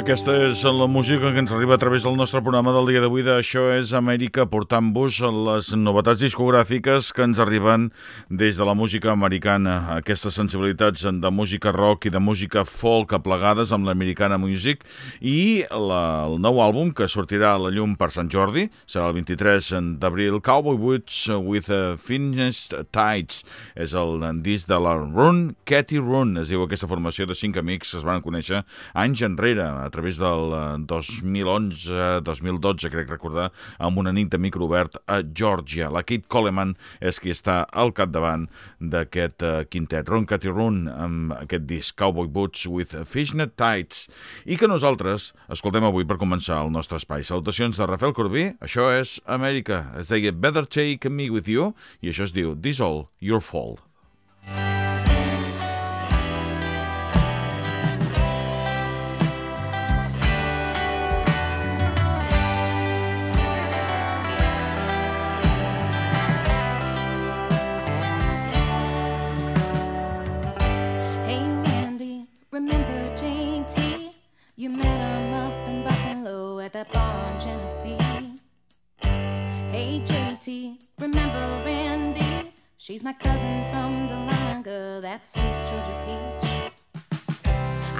Aquesta és la música que ens arriba a través del nostre programa del dia d'avui de Això és Amèrica, portant-vos les novetats discogràfiques que ens arriben des de la música americana. Aquestes sensibilitats de música rock i de música folk aplegades amb l'Americana Music i la, el nou àlbum que sortirà a la llum per Sant Jordi, serà el 23 d'abril, Cowboy Boots with a Finest Tides. És el disc de la Run, Cathy Run, es diu aquesta formació de cinc amics que es van conèixer anys enrere, a través del eh, 2011-2012, crec recordar, amb una nit de micro obert a Georgia. La Kate Coleman és qui està al capdavant d'aquest eh, quintet. Ron Cathy Run, amb aquest disc Cowboy Boots with Fishnet Tights, i que nosaltres escoltem avui per començar el nostre espai. Salutacions de Rafael Corbí, això és Amèrica. Es deia Better Take Me With You, i això es diu All Your Fault. Hey that bar on Genesee. Hey JT, remember Randy? She's my cousin from Dahlonega, that sweet Georgia peach.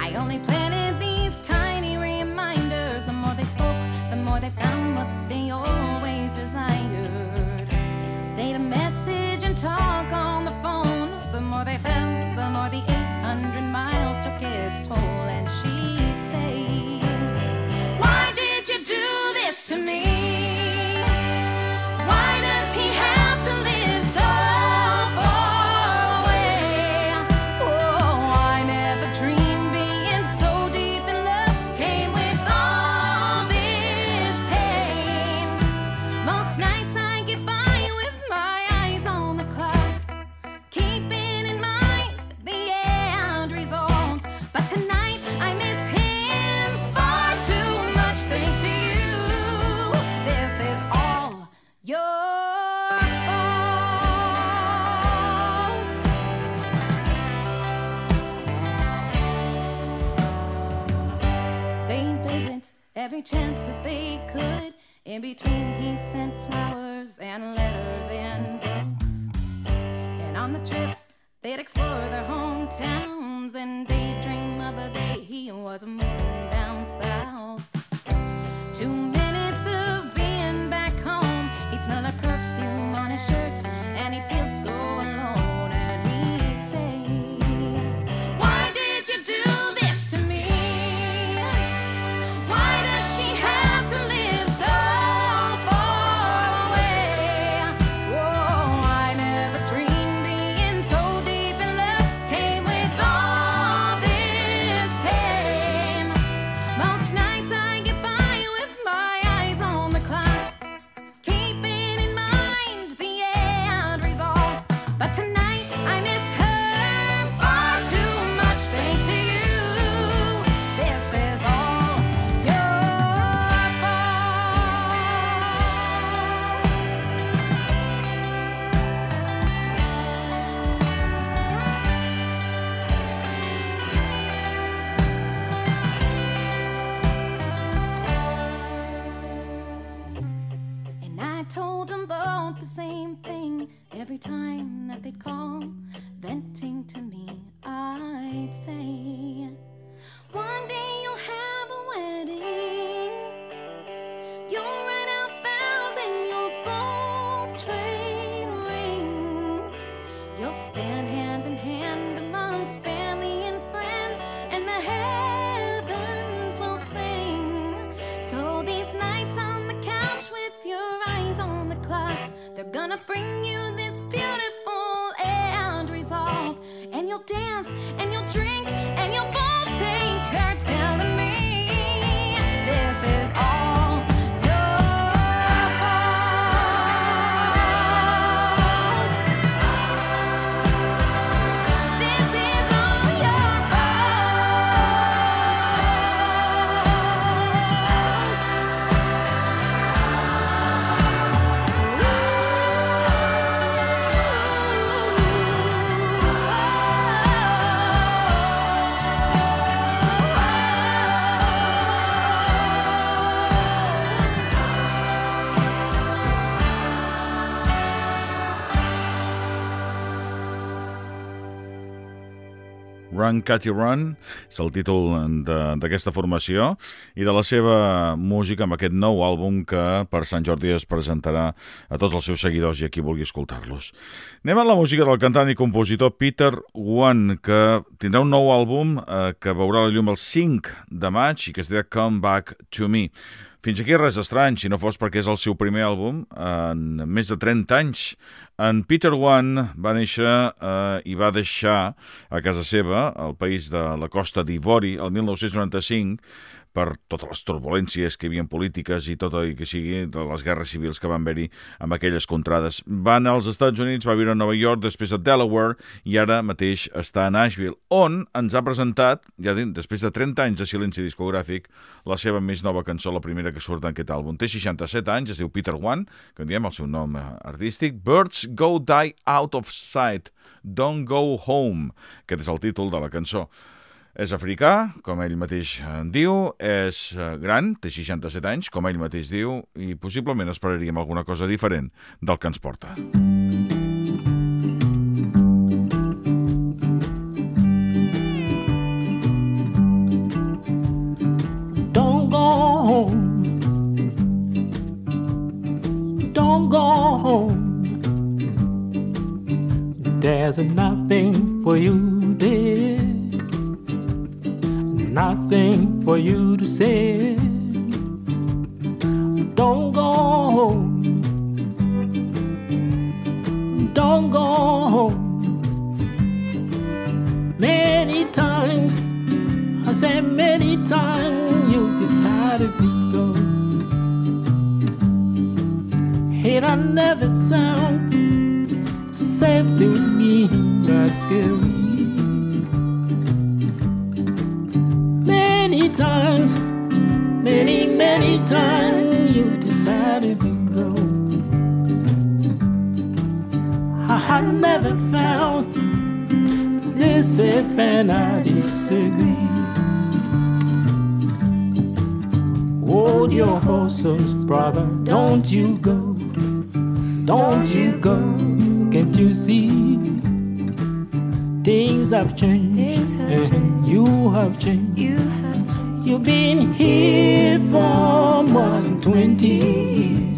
I only planted these tiny reminders. The more they spoke, the more they found what they always desired. They'd message and talk chance that they could. In between, he sent flowers and letters and books. And on the trips, they'd explore their hometowns and daydream of the day he was moving down south. Run, Catty Run, és el títol d'aquesta formació i de la seva música amb aquest nou àlbum que per Sant Jordi es presentarà a tots els seus seguidors i a qui vulgui escoltar-los. Anem a la música del cantant i compositor Peter Wan, que tindrà un nou àlbum eh, que veurà la llum el 5 de maig i que es dirà Come Back to Me. Fins aquí res estrany, si no fos perquè és el seu primer àlbum en més de 30 anys. En Peter Wan va néixer eh, i va deixar a casa seva, al país de la Costa d'Ivori, el 1995, per totes les turbulències que hi havia polítiques i tot el que sigui de les guerres civils que van haver-hi amb aquelles contrades. Va anar als Estats Units, va viure a Nova York, després a Delaware i ara mateix està a Nashville, on ens ha presentat, ja dic, després de 30 anys de silenci discogràfic, la seva més nova cançó, la primera que surt en aquest àlbum. Té 67 anys, es diu Peter Wan, que en diem el seu nom artístic. Birds go die out of sight, don't go home. Aquest és el títol de la cançó. És africà, com ell mateix en diu, és eh, gran, té 67 anys, com ell mateix diu, i possiblement esperaríem alguna cosa diferent del que ens porta. Don't go home. Don't go home. There's nothing for you there. Nothing for you to say. Don't go home. Don't go home. Many times I said many times you decided to go. Hate I never sound safe to me, but scary. Times, many, many times you decided to go. I never found this if and I disagree. Hold your horses, brother, don't you go, don't you go, can't you see? Things have changed, Things have and changed. you have changed. You You've been here for more than 20 years.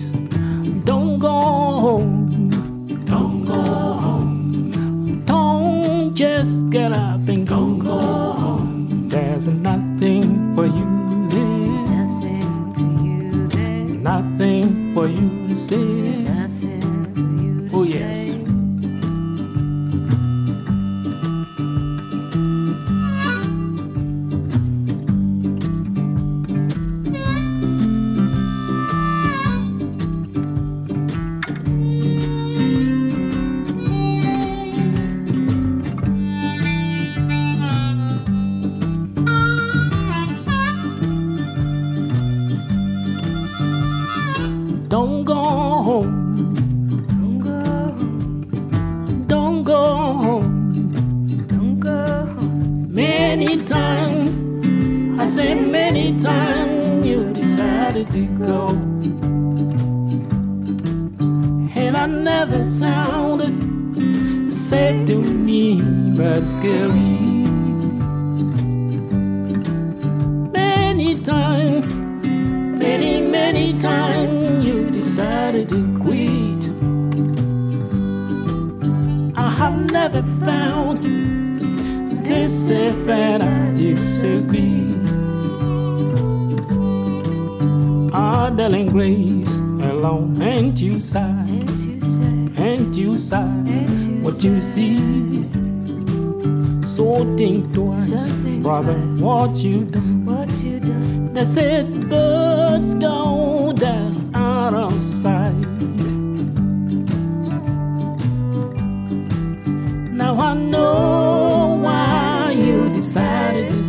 But scary. Many times, many, many times you decided to quit. I have never found this if that I disagree. Ah, darling Grace, alone, and you sigh, And you say, and you sigh, and you what you see. So think twice, brother, twice. what you done. what you done? They said birds go down out of sight. Now I know why you decided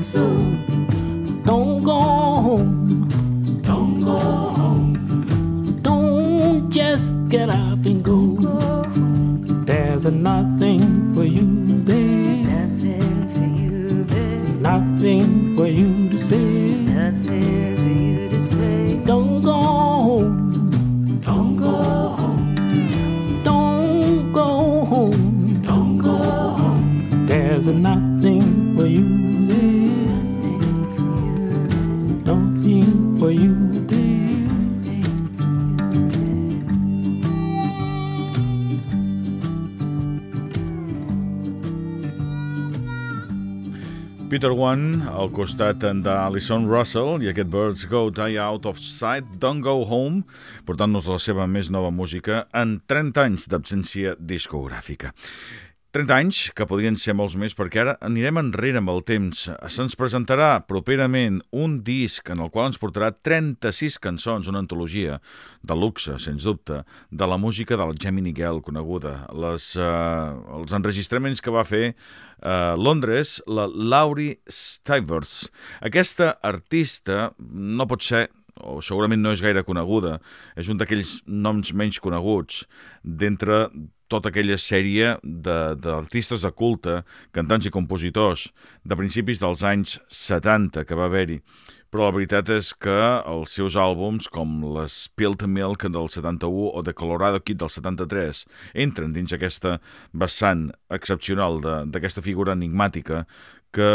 Peter One, al costat d'Alison Russell i aquest Birds Go Die Out of Sight, Don't Go Home, portant-nos la seva més nova música en 30 anys d'absència discogràfica. 30 anys, que podrien ser molts més, perquè ara anirem enrere amb el temps. Se'ns presentarà properament un disc en el qual ens portarà 36 cançons, una antologia de luxe, sens dubte, de la música del Gemini Girl coneguda, les, eh, els enregistraments que va fer a Londres, la Laurie Stivers. Aquesta artista no pot ser o segurament no és gaire coneguda, és un d'aquells noms menys coneguts d'entre tota aquella sèrie d'artistes de, de culte, cantants i compositors de principis dels anys 70 que va haver-hi. Però la veritat és que els seus àlbums, com l'Spilled Milk del 71 o The Colorado Kid del 73, entren dins aquesta vessant excepcional d'aquesta figura enigmàtica que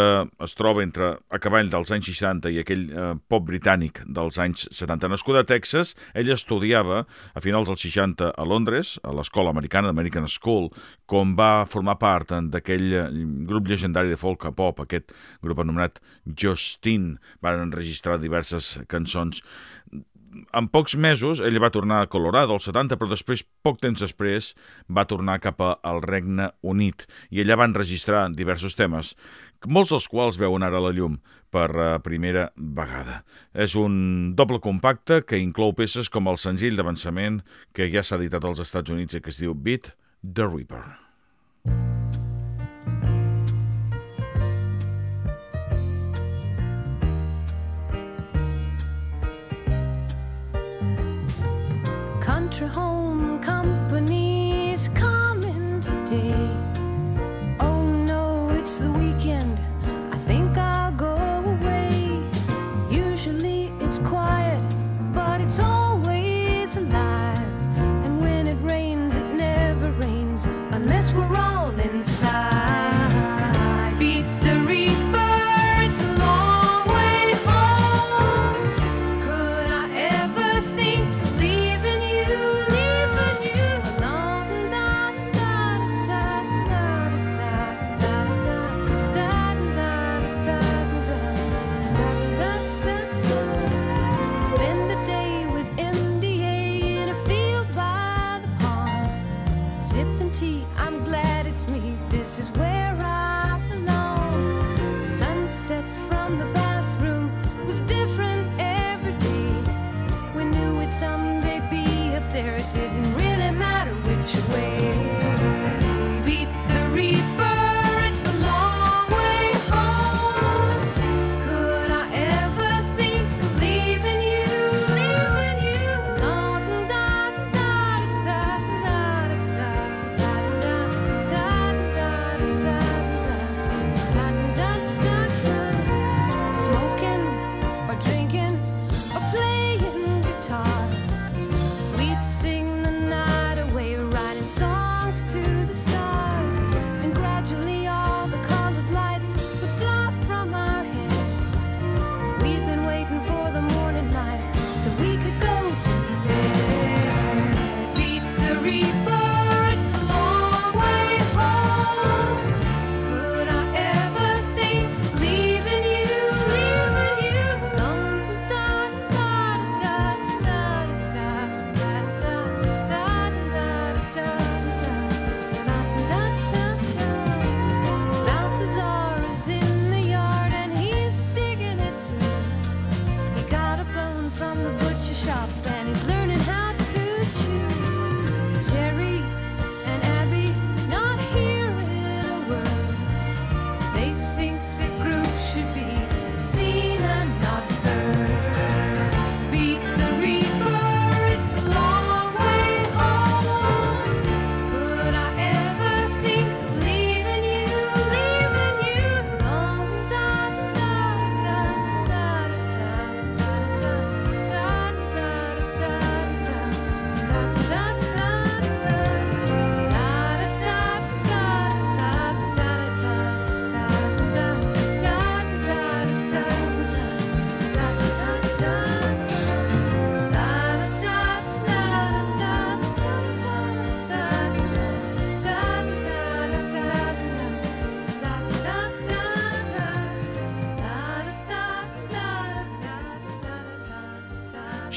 es troba entre a cavall dels anys 60 i aquell eh, pop britànic dels anys 70. Nascuda a Texas, ella estudiava a finals dels 60 a Londres, a l'escola americana d'American School, com va formar part d'aquell eh, grup llegendari de folk a pop, aquest grup anomenat Justine. Van enregistrar diverses cançons en pocs mesos ella va tornar a Colorado, al 70, però després, poc temps després, va tornar cap al Regne Unit i allà van registrar diversos temes, molts dels quals veuen ara la llum per eh, primera vegada. És un doble compacte que inclou peces com el senzill d'avançament que ja s'ha editat als Estats Units i que es diu Beat the Reaper. Country home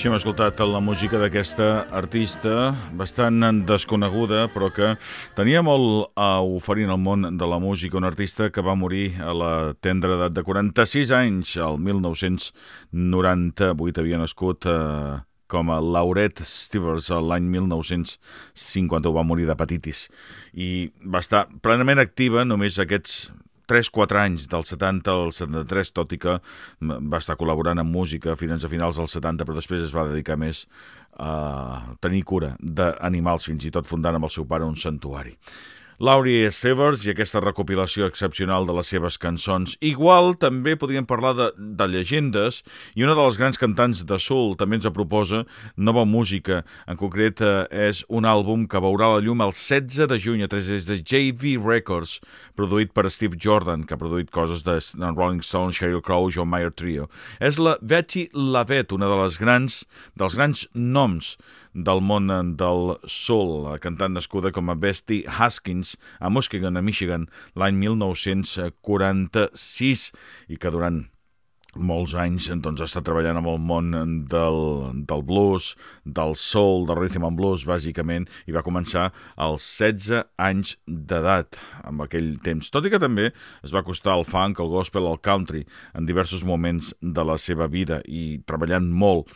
Així hem escoltat la música d'aquesta artista bastant desconeguda, però que tenia molt a oferir en el món de la música. Un artista que va morir a la tendra edat de 46 anys, el 1998. Havia nascut eh, com a Lauret Stevers l'any 1950, va morir d'hepatitis. I va estar plenament activa només aquests 3-4 anys, del 70 al 73, tot i que va estar col·laborant amb música fins a finals dels 70, però després es va dedicar més a tenir cura d'animals, fins i tot fundant amb el seu pare un santuari. Laurie Stevers i aquesta recopilació excepcional de les seves cançons. Igual també podríem parlar de, de llegendes i una de les grans cantants de soul també ens proposa nova música. En concret eh, és un àlbum que veurà la llum el 16 de juny a través de JV Records, produït per Steve Jordan, que ha produït coses de Rolling Stones, Sheryl Crow, John Mayer Trio. És la Betty Lavette, una de les grans, dels grans noms del món del soul, la cantant nascuda com a Bestie Haskins a Muskegon, a Michigan, l'any 1946 i que durant molts anys doncs, està treballant amb el món del, del blues, del soul, del rhythm and blues, bàsicament, i va començar als 16 anys d'edat, amb aquell temps. Tot i que també es va acostar al funk, al gospel, al country, en diversos moments de la seva vida, i treballant molt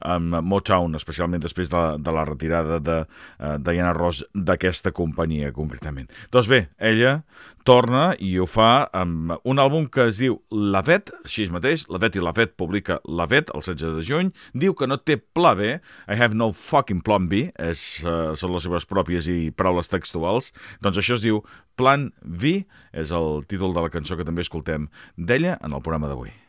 amb Motown, especialment després de, de la retirada de uh, Diana Ross d'aquesta companyia, concretament. Doncs bé, ella torna i ho fa amb un àlbum que es diu La Vet, així mateix, La Vet i La Vet publica La Vet el 16 de juny, diu que no té pla B, I have no fucking plan B, és, uh, són les seves pròpies i paraules textuals, doncs això es diu Plan V, és el títol de la cançó que també escoltem d'ella en el programa d'avui.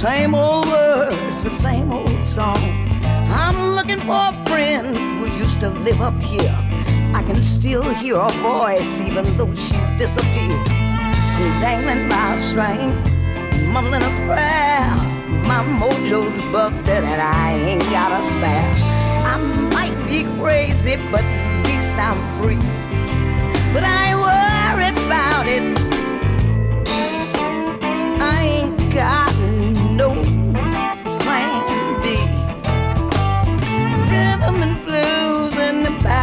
Same old words, the same old song. I'm looking for a friend who used to live up here. I can still hear her voice even though she's disappeared. Dangling by a string, mumbling a prayer. My mojo's busted and I ain't got a spare. I might be crazy, but at least I'm free but I worried about it. I ain't got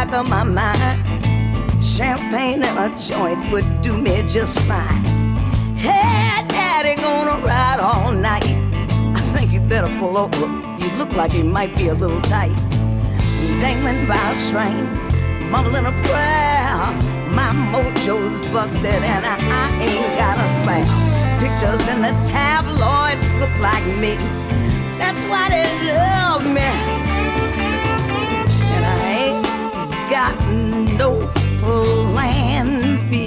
back of my mind. Champagne and a joint would do me just fine. Hey, daddy, gonna ride all night. I think you better pull over. You look like you might be a little tight. Dangling by a string, mumbling a prayer. My mojo's busted and I, I ain't got a spare. Pictures in the tabloids look like me. That's why they love me. Got no plan B.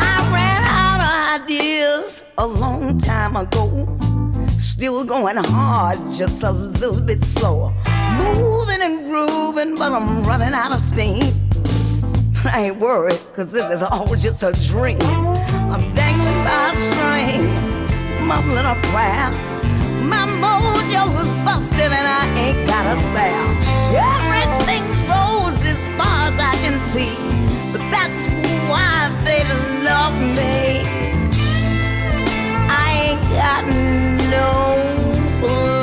I ran out of ideas a long time ago. Still going hard, just a little bit slower. Moving and grooving, but I'm running out of steam. I ain't worried, cause this is all just a dream. I'm dangling by string, mumbling a prayer. My mojo's busted and I ain't got a spare. Everything's rose as far as I can see. But that's why they love me. I ain't got no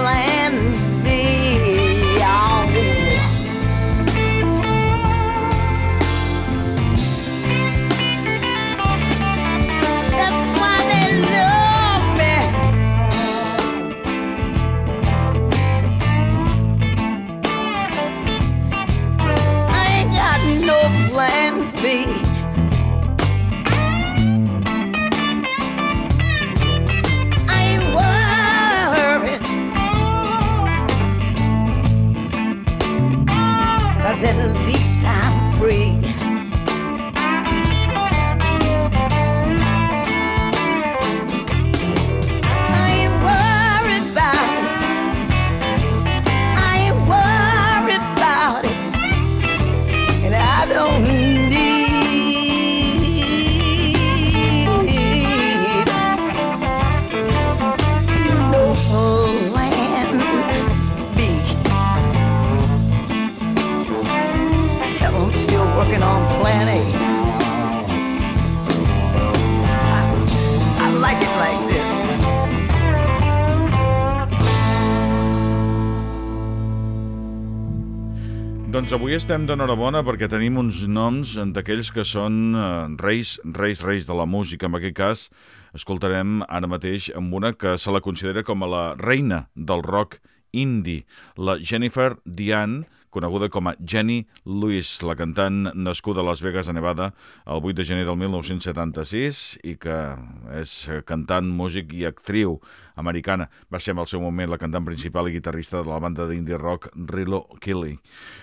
avui estem d'enhorabona perquè tenim uns noms d'aquells que són eh, reis, reis, reis de la música. En aquest cas, escoltarem ara mateix amb una que se la considera com a la reina del rock indie, la Jennifer Diane, coneguda com a Jenny Lewis, la cantant nascuda a Las Vegas, a Nevada, el 8 de gener del 1976 i que és cantant, músic i actriu americana. Va ser en el seu moment la cantant principal i guitarrista de la banda d'indie rock Rilo Killy.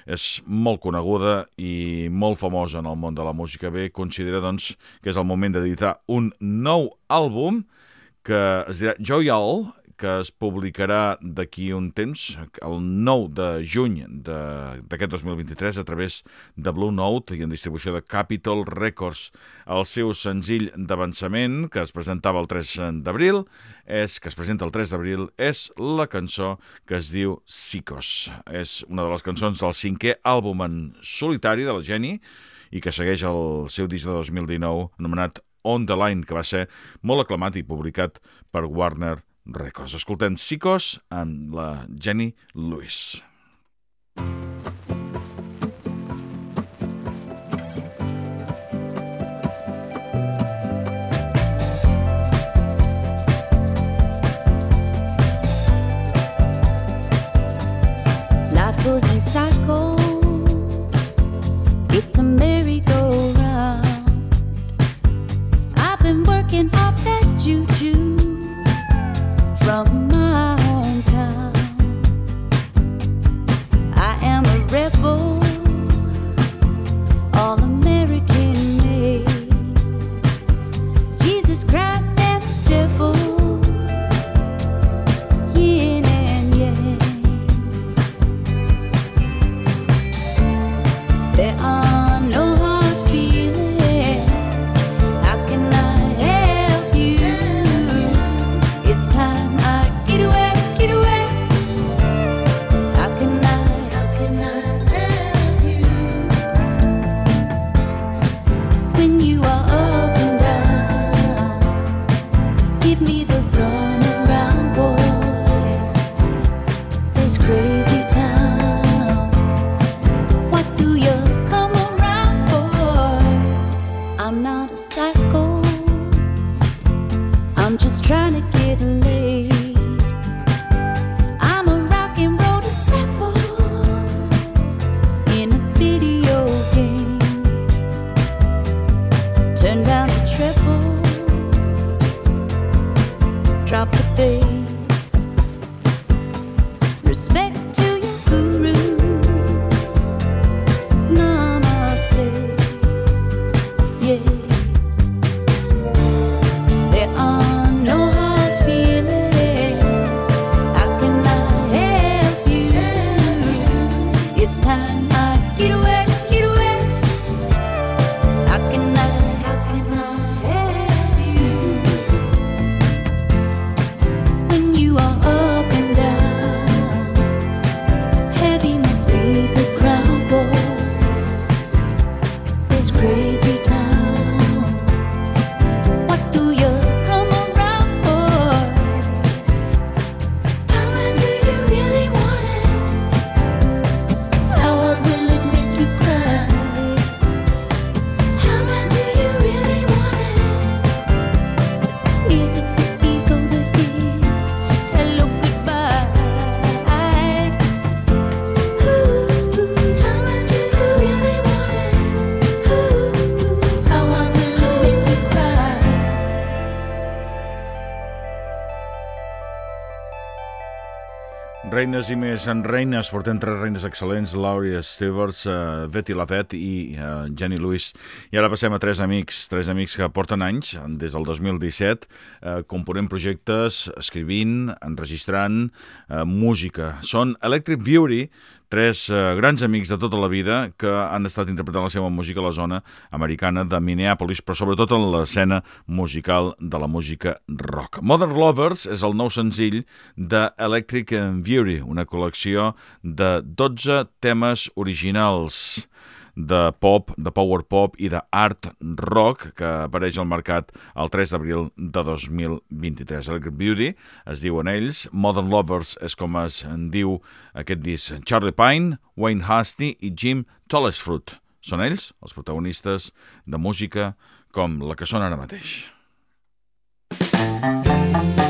És molt coneguda i molt famosa en el món de la música. Bé, considera doncs que és el moment d'editar un nou àlbum que es dirà Joyal que es publicarà d'aquí un temps, el 9 de juny d'aquest 2023, a través de Blue Note i en distribució de Capitol Records. El seu senzill d'avançament, que es presentava el 3 d'abril, és que es presenta el 3 d'abril, és la cançó que es diu Psicos. És una de les cançons del cinquè àlbum en solitari de la Jenny i que segueix el seu disc de 2019 anomenat On the Line, que va ser molt aclamat i publicat per Warner Records. Escoltem Psicos amb la Jenny Lewis. Life goes in cycles. It's a merry-go-round. I've been working off Reines i més en reines, portem tres reines excel·lents, Laurie Stevers, uh, Betty Lavette i uh, Jenny Lewis. I ara passem a tres amics, tres amics que porten anys, des del 2017, uh, component projectes, escrivint, enregistrant uh, música. Són Electric Beauty, tres eh, grans amics de tota la vida que han estat interpretant la seva música a la zona americana de Minneapolis, però sobretot en l'escena musical de la música rock. Modern Lovers és el nou senzill de Electric Beauty, una col·lecció de 12 temes originals de pop, de power pop i de art rock que apareix al mercat el 3 d'abril de 2023. Electric Beauty es diuen ells, Modern Lovers és com es diu aquest disc. Charlie Pine, Wayne Hasty i Jim Tollesfruit. Són ells els protagonistes de música com la que són ara mateix. Have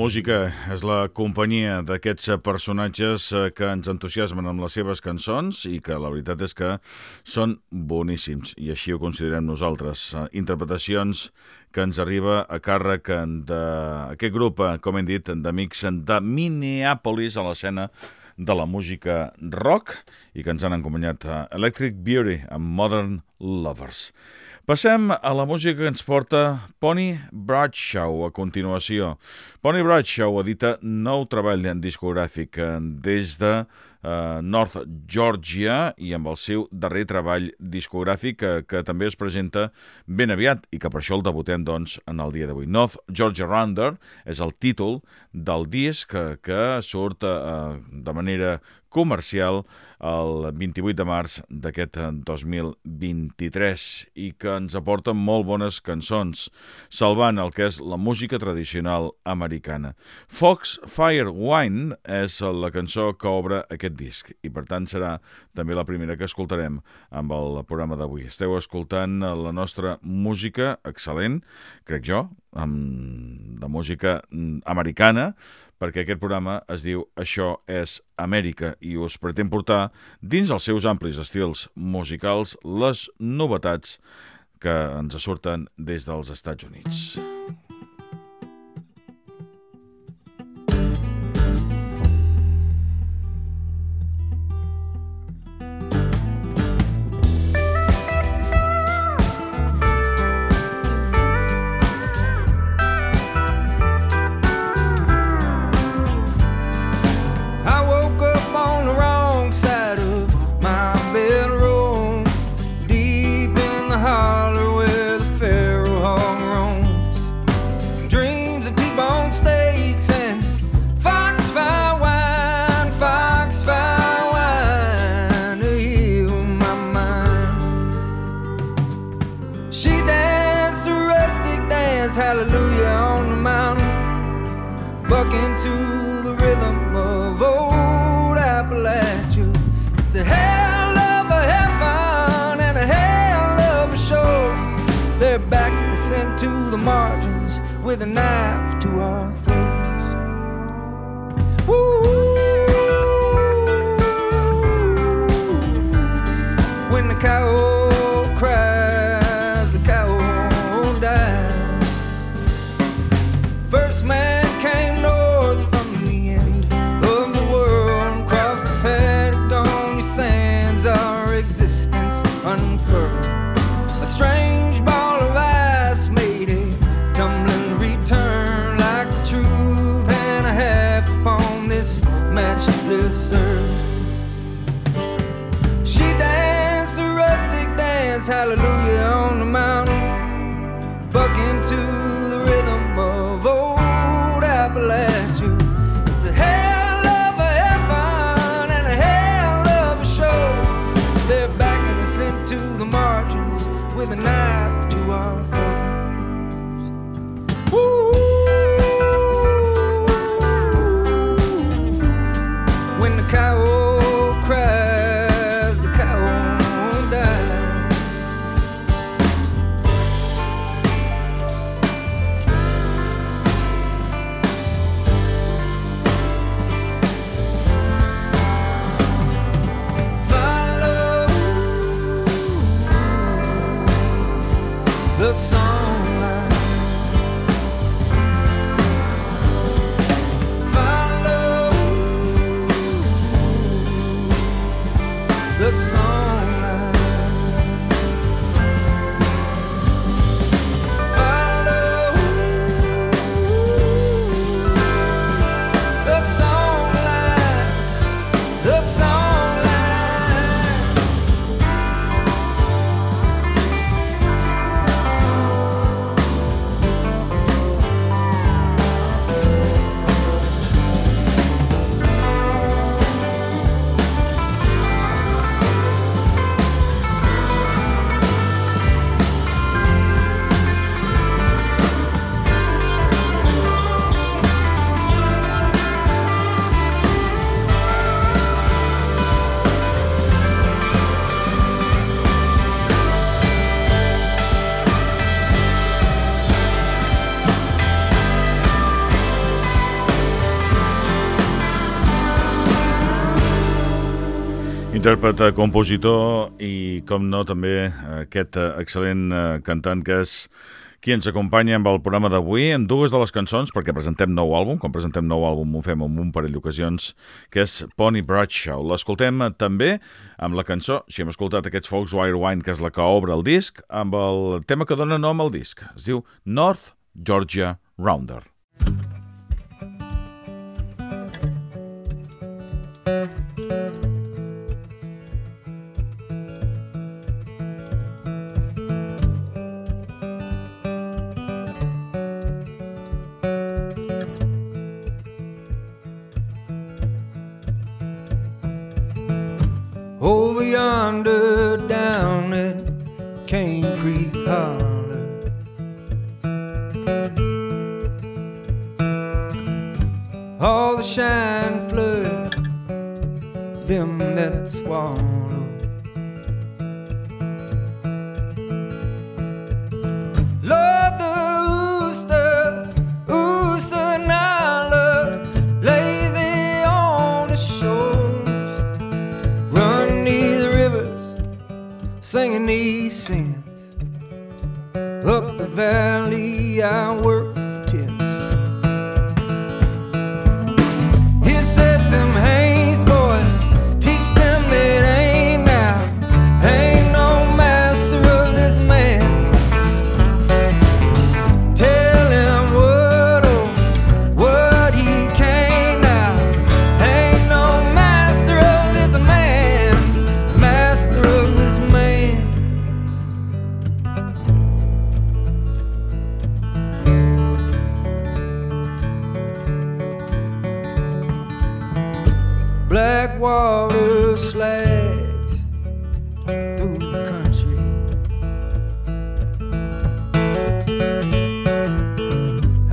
música, és la companyia d'aquests personatges eh, que ens entusiasmen amb les seves cançons i que la veritat és que són boníssims i així ho considerem nosaltres. Eh, Interpretacions que ens arriba a càrrec d'aquest grup, eh, com hem dit, d'amics de Minneapolis a l'escena de la música rock i que ens han acompanyat a Electric Beauty amb Modern Lovers. Passem a la música que ens porta Pony Bradshaw a continuació. Pony Bradshaw edita nou treball en discogràfic eh, des de eh, North Georgia i amb el seu darrer treball discogràfic que, que també es presenta ben aviat i que per això el debutem doncs, en el dia d'avui. North Georgia Rounder és el títol del disc que, que surt eh, de manera comercial el 28 de març d'aquest 2023 i que ens aporta molt bones cançons, salvant el que és la música tradicional americana. Foxfire Wine és la cançó que obre aquest disc i per tant serà també la primera que escoltarem amb el programa d'avui. Esteu escoltant la nostra música excel·lent, crec jo, amb, de música mm, americana, perquè aquest programa es diu Això és Amèrica i us pretén portar dins els seus amplis estils musicals les novetats que ens surten des dels Estats Units. I the night. caô. Intèrprete, eh, compositor i, com no, també eh, aquest eh, excel·lent cantant que és qui ens acompanya amb el programa d'avui en dues de les cançons, perquè presentem nou àlbum, com presentem nou àlbum ho fem en un parell d'ocasions, que és Pony Bradshaw. L'escoltem també amb la cançó, si hem escoltat aquests Volkswire Wine, que és la que obre el disc, amb el tema que dona nom al disc. Es diu North Georgia Rounder.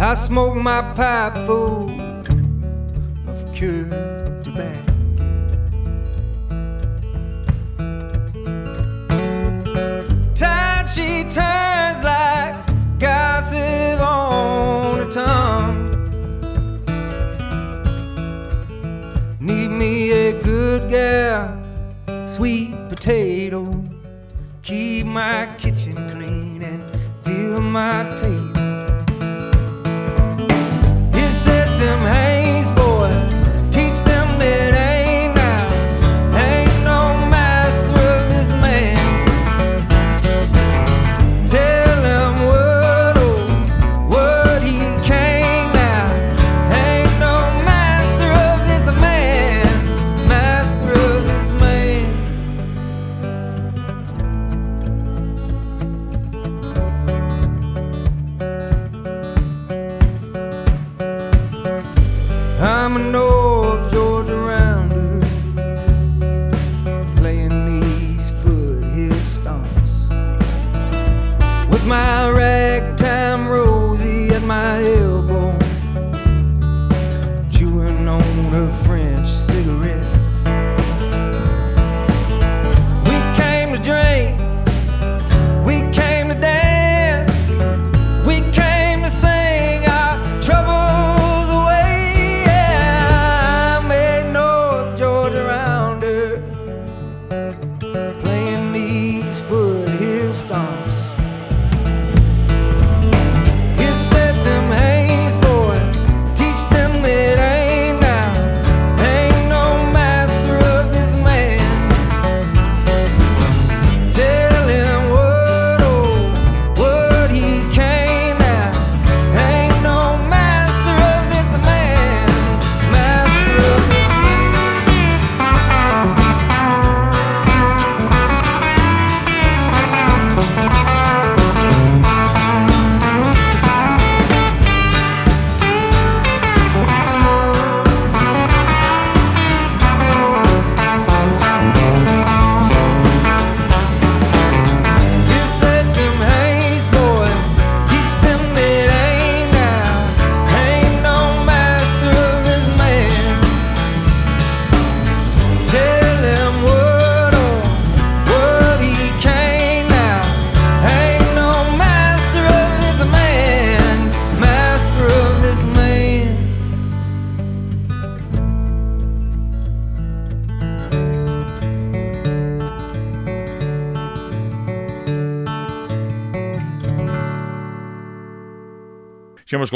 I smoke my pipe full of cured tobacco. Time she turns like gossip on a tongue. Need me a good gal, sweet potato. Keep my kitchen clean and fill my table. hey.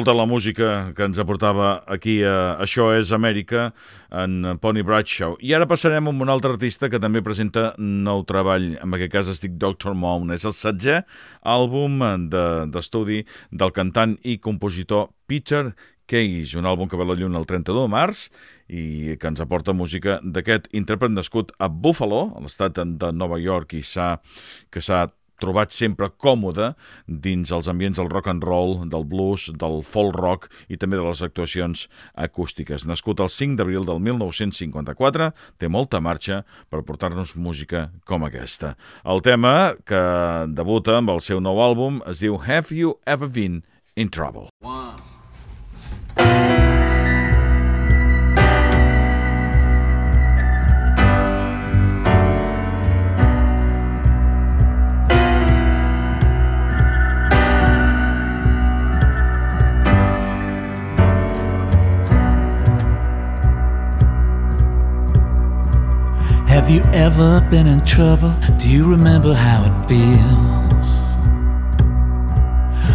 Escoltat la música que ens aportava aquí a Això és Amèrica, en Pony Bradshaw. I ara passarem amb un altre artista que també presenta nou treball, en aquest cas es dic Dr. Moon. És el setzer àlbum de- d'estudi del cantant i compositor Peter Cage, un àlbum que ve la lluna el 32 de març i que ens aporta música d'aquest intèrpret nascut a Buffalo, a l'estat de Nova York, i que s'ha trobat sempre còmode dins els ambients del rock and roll, del blues, del folk rock i també de les actuacions acústiques. Nascut el 5 d'abril del 1954, té molta marxa per portar-nos música com aquesta. El tema que debuta amb el seu nou àlbum es diu Have You Ever Been in Trouble? You ever been in trouble? Do you remember how it feels?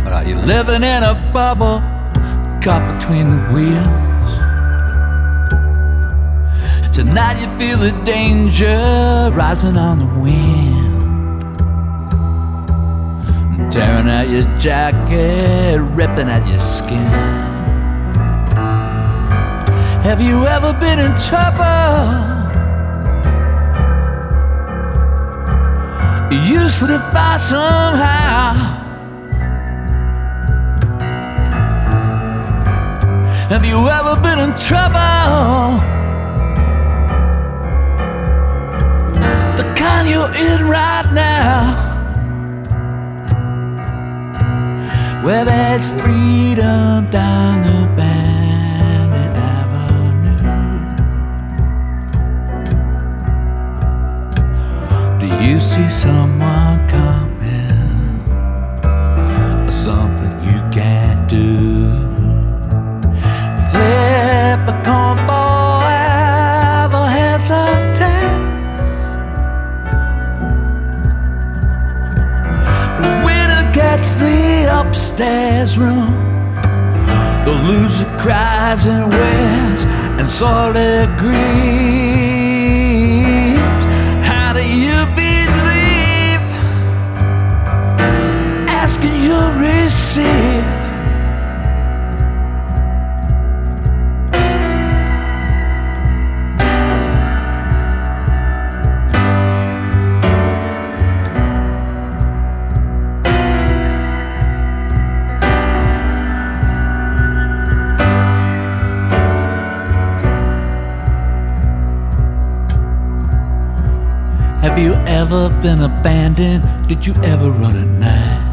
Or are you living in a bubble caught between the wheels? Tonight you feel the danger rising on the wind. Tearing out your jacket, ripping at your skin. Have you ever been in trouble? You slip by somehow. Have you ever been in trouble? The kind you're in right now. where there's freedom down the Bandit Do you see someone coming? Or something you can't do? Flip a coin for ever heads or. The winner gets the upstairs room. The loser cries and wails and sorely grieves. Been abandoned? Did you ever run at night?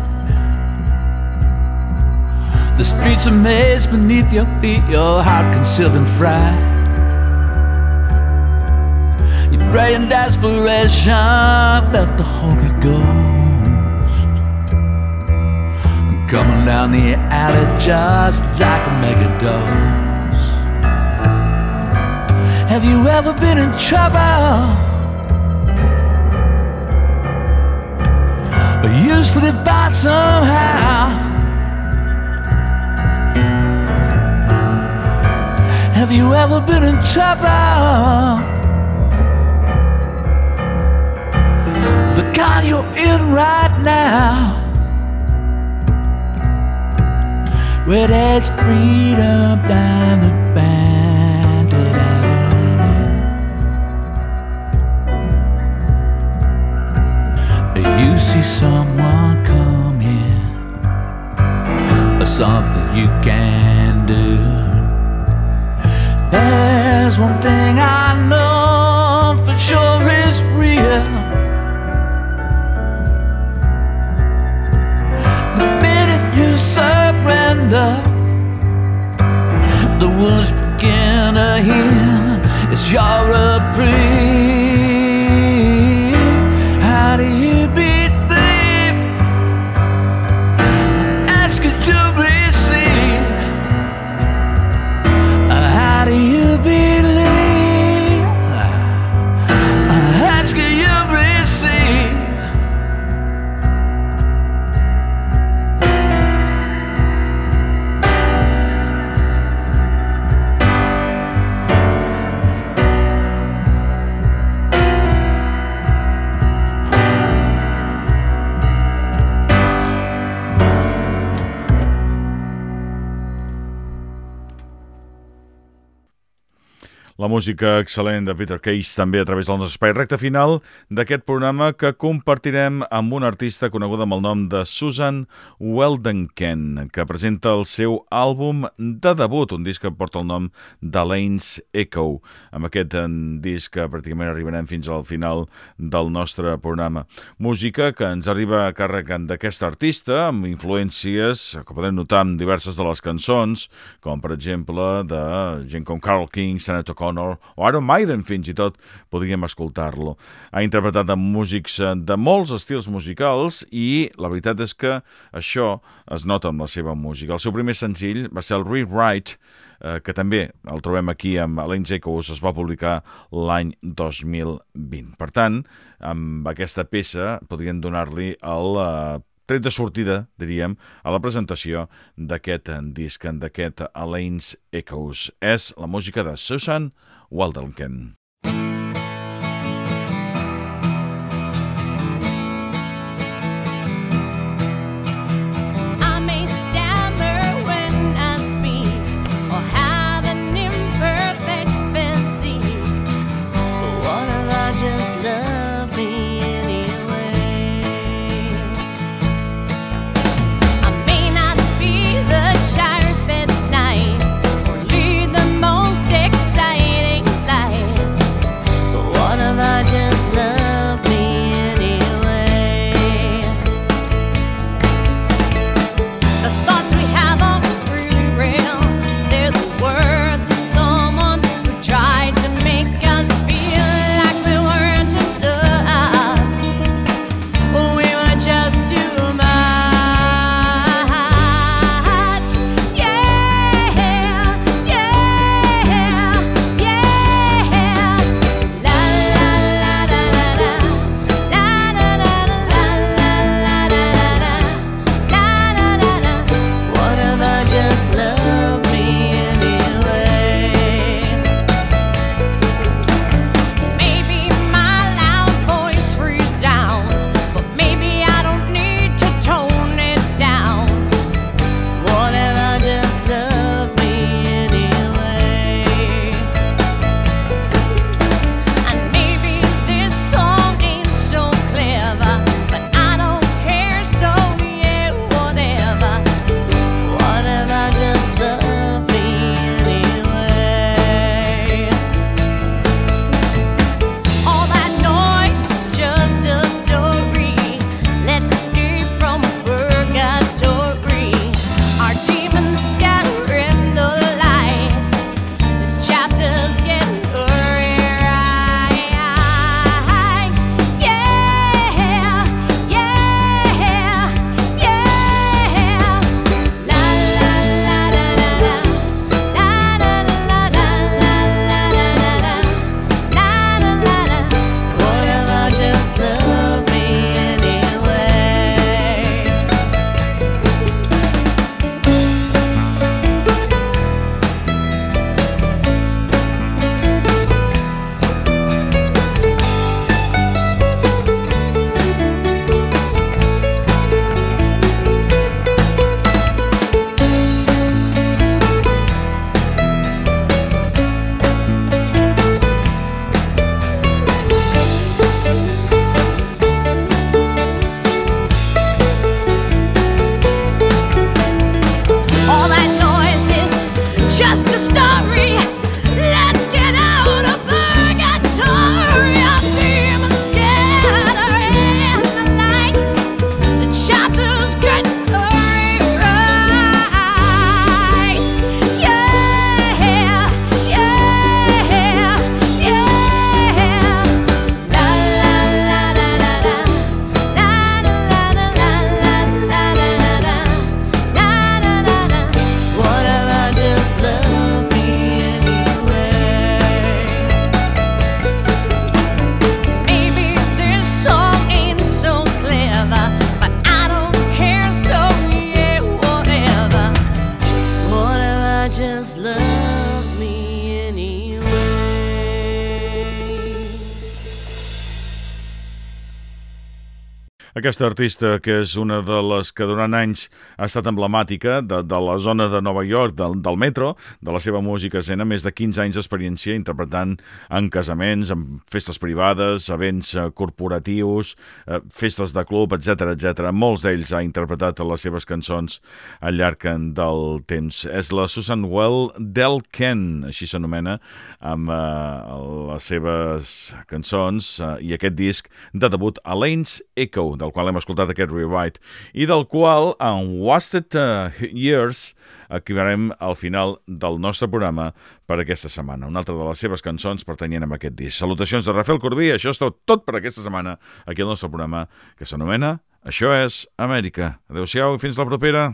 The streets are maze beneath your feet, your heart concealed and fried. You pray in desperation, left the Holy Ghost. Coming down the alley just like a megadose. Have you ever been in trouble? You slip by somehow. Have you ever been in trouble? The kind you're in right now. Where there's freedom down the bandit someone come in, or something you can do. There's one thing I know for sure is real. The minute you surrender, the wounds begin to heal. It's your música excel·lent de Peter Case també a través del nostre espai recte final d'aquest programa que compartirem amb una artista coneguda amb el nom de Susan Weldenken, que presenta el seu àlbum de debut, un disc que porta el nom d'Alain's Echo. Amb aquest eh, disc que pràcticament arribarem fins al final del nostre programa. Música que ens arriba a càrrec d'aquesta artista, amb influències que podem notar en diverses de les cançons, com per exemple de gent com Carl King, Senator Connor o Iron Maiden fins i tot podríem escoltar-lo. Ha interpretat amb músics eh, de molts estils musicals i la veritat és que això es nota amb la seva música. El seu primer senzill va ser el Rewrite, eh, que també el trobem aquí amb Alain Echoes, es va publicar l'any 2020. Per tant, amb aquesta peça podrien donar-li el eh, tret de sortida, diríem, a la presentació d'aquest disc, d'aquest Alain's Echoes. És la música de Susan Waldenken. Aquesta artista, que és una de les que durant anys ha estat emblemàtica de, de la zona de Nova York, del, del metro, de la seva música escena, més de 15 anys d'experiència interpretant en casaments, en festes privades, events eh, corporatius, eh, festes de club, etc etc. Molts d'ells ha interpretat les seves cançons al llarg del temps. És la Susan Well Del Ken, així s'anomena, amb eh, les seves cançons i aquest disc de debut Elaine's Echo, del qual hem escoltat aquest rewrite, i del qual en Wasted eh, Years acabarem al final del nostre programa per aquesta setmana. Una altra de les seves cançons pertanyent a aquest disc. Salutacions de Rafael Corbí, això és tot, tot per aquesta setmana aquí al nostre programa que s'anomena Això és Amèrica. Adéu-siau i fins la propera.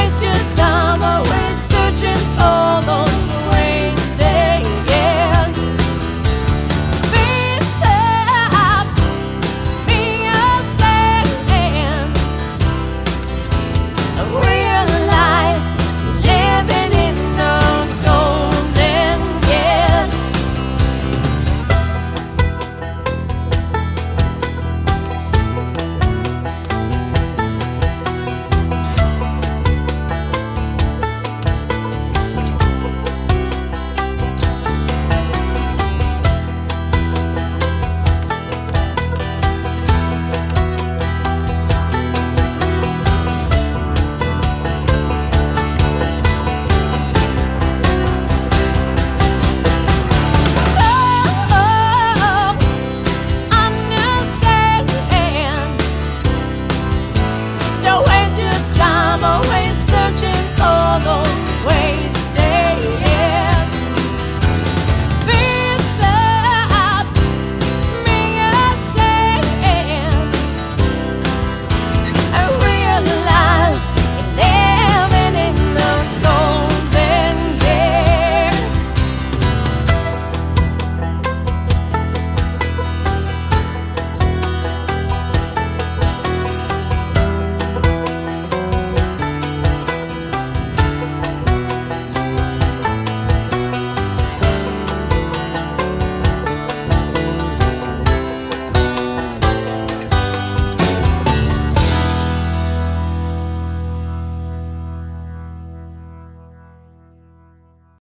waste your time always searching for those.